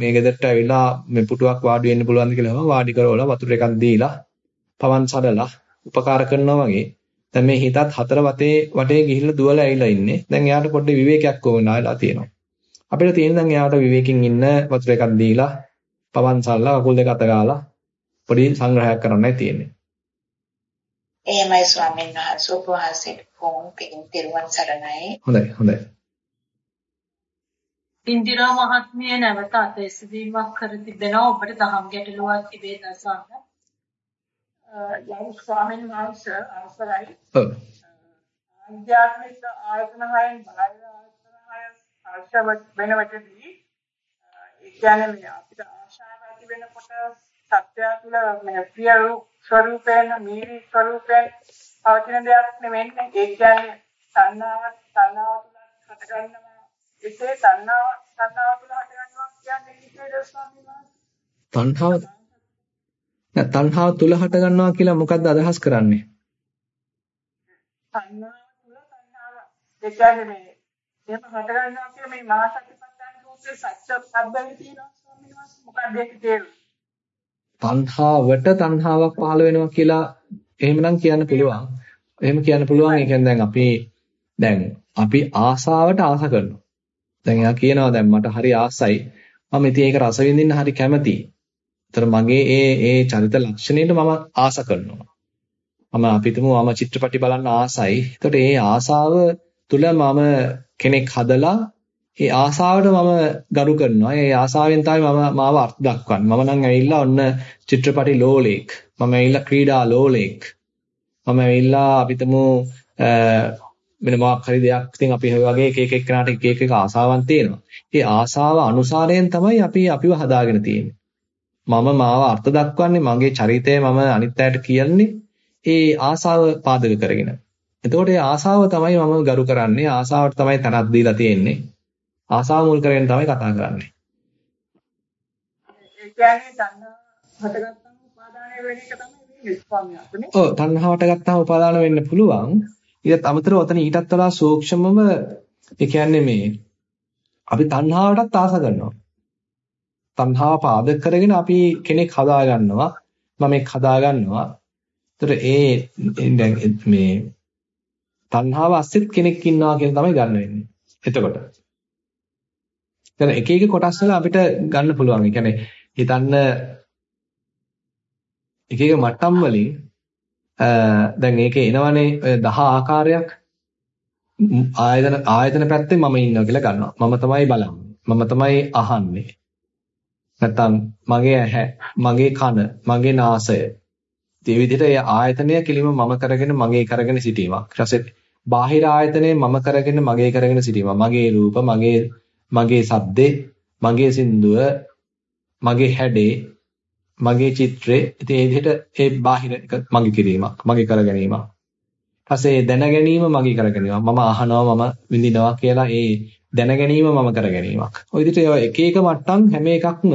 මේ ගෙදරට ඇවිල්ලා මේ පුටුවක් වාඩි වෙන්න පුළුවන්ද කියලා වාඩි කරවලා වතුර එකක් දීලා පවන් සඩලා උපකාර කරනවා වගේ දැන් මේ හිතත් හතර වතේ වටේ ගිහිල්ලා දුවලා ඇවිල්ලා ඉන්නේ. දැන් එයාට පොඩ්ඩ විවේකයක් ඕනලා තියෙනවා. අපිට තියෙන දැන් එයාට විවේකයෙන් ඉන්න වතුර එකක් දීලා පවන් සල්ලා කකුල් දෙක අත ගාලා පොඩි සංග්‍රහයක් කරන්නයි තියෙන්නේ. එහෙමයි ස්වාමීන් වහන්සේ උපවාසයට පොන් පිටින් තිරුවන් සරණයි. හොඳයි හොඳයි. ඉන්දිරා මහත්මිය නැවත අතැසීමක් කර තිබෙනවා ඔබට දහම් ගැටලුවක් තිබේ දසන්න. යම් ස්වාමීන් වහන්සේ අවසරයි. ඔව්. ආධ්‍යාත්මික ආයතන හයෙන් බාහිර ආයතන හය ආශ්‍රව වෙනවටදී ඒ කියන්නේ අපිට ආශාව ඇති වෙනකොට සත්‍ය තුළ මේ ප්‍රිය ස්වરૂපයෙන් මීරි ස්වરૂපයෙන් පවතින දෙයක් නෙවෙයි ඒ කියන්නේ තණ්හාව තණ්හාව තුළ හටගන්නවා ඒකේ තණ්හාව තණ්හාව තුළ හටගන්නවා කියන්නේ කිසිද ස්වාමීන් වහන්සේ තණ්හාව නෑ තණ්හාව තුල හට ගන්නවා කියලා මොකද්ද අදහස් කරන්නේ? තණ්හාව තුල තණ්හාව ඒ කියන්නේ මේ එහෙම හට ගන්නවා කියලා මේ මහසතිපට්ඨාන සූත්‍රයේ සත්‍ය පබ්බලි තියෙනවා ස්වාමීන් වහන්සේ මොකක්ද ඒක තේරුම? තණ්හාවට තණ්හාවක් පහළ වෙනවා කියලා එහෙමනම් කියන්න පුළුවන්. එහෙම කියන්න පුළුවන්. ඒ කියන්නේ දැන් අපි දැන් අපි ආසාවට ආස කරනවා. දැන් එයා කියනවා දැන් මට හරි ආසයි. මම ඉතින් ඒක රස විඳින්න හරි කැමතියි. ඒතර මගේ ඒ ඒ චරිත ලක්ෂණයට මම ආස කරනවා. මම අපිටම මම චිත්‍රපටි බලන්න ආසයි. ඒතකොට ඒ ආසාව තුල මම කෙනෙක් හදලා ඒ ආසාවට මම ගරු කරනවා. ඒ ආසාවෙන් තමයි මම මාව අර්ථ දක්වන්නේ. මම නම් ඇවිල්ලා ඔන්න චිත්‍රපටි ලෝලෙක්. මම ඇවිල්ලා ක්‍රීඩා ලෝලෙක්. මම ඇවිල්ලා අපිටම වෙන මොකක් හරි දෙයක් ඉතින් අපි වගේ එක එක එක්කනට එක එක එක ආසාවන් තියෙනවා. ඒ ආසාව අනුසාරයෙන් තමයි අපි අපිව හදාගෙන තියෙන්නේ. මම මාව අර්ථ දක්වන්නේ මගේ චරිතය මම අනිත් අයට කියන්නේ ඒ ආසාව පාදක කරගෙන. එතකොට ඒ ආසාව තමයි මම ගරු කරන්නේ ආසාවට තමයි තනක් දීලා තියෙන්නේ. ආසාව මුල් කරගෙන තමයි කතා කරන්නේ. ඒ කියන්නේ තණ්හා හටගත්තම උපාදානය වෙන එක තමයි මේ ස්වාමීන් ඔව් තණ්හාවට ගත්තාම උපාදාන වෙන්න පුළුවන්. ඊට අමතරව ඔතන ඊටත් වඩා සූක්ෂමව ඒ කියන්නේ මේ අපි තණ්හාවටත් ආස කරනවා. තණ්හාව පාදක කරගෙන අපි කෙනෙක් හදා ගන්නවා මම එක් හදා ගන්නවා. ඒතර ඒ දැන් මේ තණ්හාව අස්සෙත් කෙනෙක් ඉන්නවා කියන තමයි ගන්න වෙන්නේ. එතකොට. දැන් එක එක කොටස් වල අපිට ගන්න පුළුවන්. ඒ කියන්නේ හිතන්න එක එක මට්ටම් වලින් දැන් ඒකේ එනවනේ 10 ආකාරයක් ආයතන ආයතන පැත්තේ මම ඉන්නවා කියලා ගන්නවා. මම තමයි බලන්නේ. මම තමයි අහන්නේ. නැත්තම් මගේ ඇහැ, මගේ කන, මගේ නාසය. ඒ විදිහට ඒ ආයතනය කිලිම මම කරගෙන මගේ කරගෙන සිටීමක්. ඊට පස්සේ බාහිර ආයතනය මම කරගෙන මගේ කරගෙන සිටීම. මගේ රූප, මගේ මගේ සද්දේ, මගේ සින්දුව, මගේ හැඩේ, මගේ චිත්‍රේ. ඉතින් ඒ විදිහට ඒ බාහිර එක මගේ කිරීමක්, මගේ කරගැනීමක්. ඊපස්සේ දැන ගැනීම මගේ කරගැනීමක්. මම අහනවා, මම විඳිනවා කියලා ඒ දැන ගැනීම මම කර ගැනීමක්. ඔය විදිහට එක එක මට්ටම් හැම එකක්ම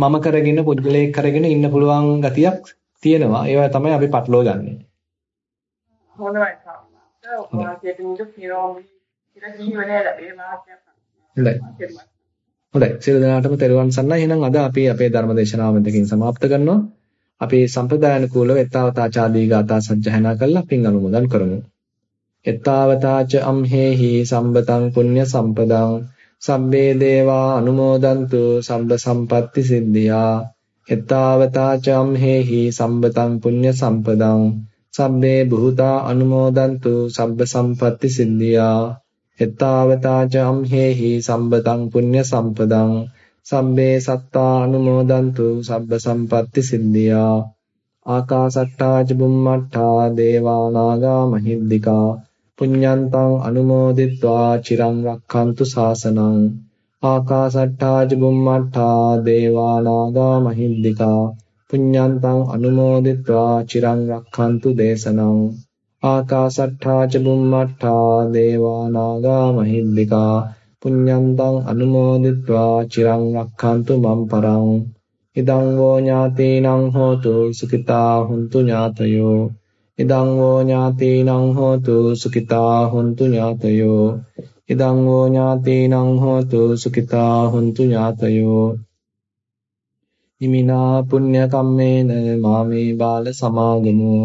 මම කරගෙන පුද්ගලයෙක් කරගෙන ඉන්න පුළුවන් ගතියක් තියෙනවා. ඒවා තමයි අපි පටලවා ගන්නෙ. හොඳයි සාමාන්‍යයෙන් ඔයාලට නිදු පිරෝමි කියලා ජීවනයේ ලැබේ මාසයක්. හොඳයි. හොඳයි. සියලු දෙනාටම තෙරුවන් සරණයි. එහෙනම් අද අපි අපේ ධර්මදේශනාව මෙතකින් සමාප්ත කරනවා. අපි සම්ප්‍රදායන කූලව එත්තාවතාචාදී ගාථා සජ්ජහනා කළා පින් අනුමෝදන් කරමු. එත්තාවතාච අම්හෙහි සම්බතං පුඤ්ඤ සම්පදං සම්මේ දේවා අනුමෝදන්තු සම්බ සම්පatti සිද්ධියා. එත්තාවතාච අම්හෙහි සම්බතං පුඤ්ඤ සම්පදං සම්මේ බුතා අනුමෝදන්තු සම්බ සම්පatti සිද්ධියා. එත්තාවතාජම් හේහි සම්බතං පුඤ්ඤ සම්පදං සම්බේ සත්තා අනුමෝදන්තු සබ්බ සම්පatti සිද්ධියා ආකාසට්ටාජ බුම්මට්ටා දේවා නාග මහිද්దికා පුඤ්ඤන්තං අනුමෝදිත්වා චිරං රක්ඛන්තු සාසනං ආකාසට්ටාජ බුම්මට්ටා දේවා නාග මහිද්దికා පුඤ්ඤන්තං අනුමෝදිත්වා චිරං රක්ඛන්තු දේශනං ආකාසට්ටා ච බුම්මට්ටා දේවා නාග මහිද්దికා පුඤ්ඤන්තං අනුමෝදිත්වා චිරං රක්ඛන්තු මම් පරං ඉදං වෝ ඥාතීනං හෝතු සුඛිතා හුන්තු ඥාතයෝ ඉදං වෝ ඥාතීනං හෝතු සුඛිතා හුන්තු ඥාතයෝ ඉදං වෝ ඥාතීනං හෝතු සුඛිතා හුන්තු ඥාතයෝ ඉමිනා පුඤ්ඤ කම්මේන මාමේ බාල සමාගමෝ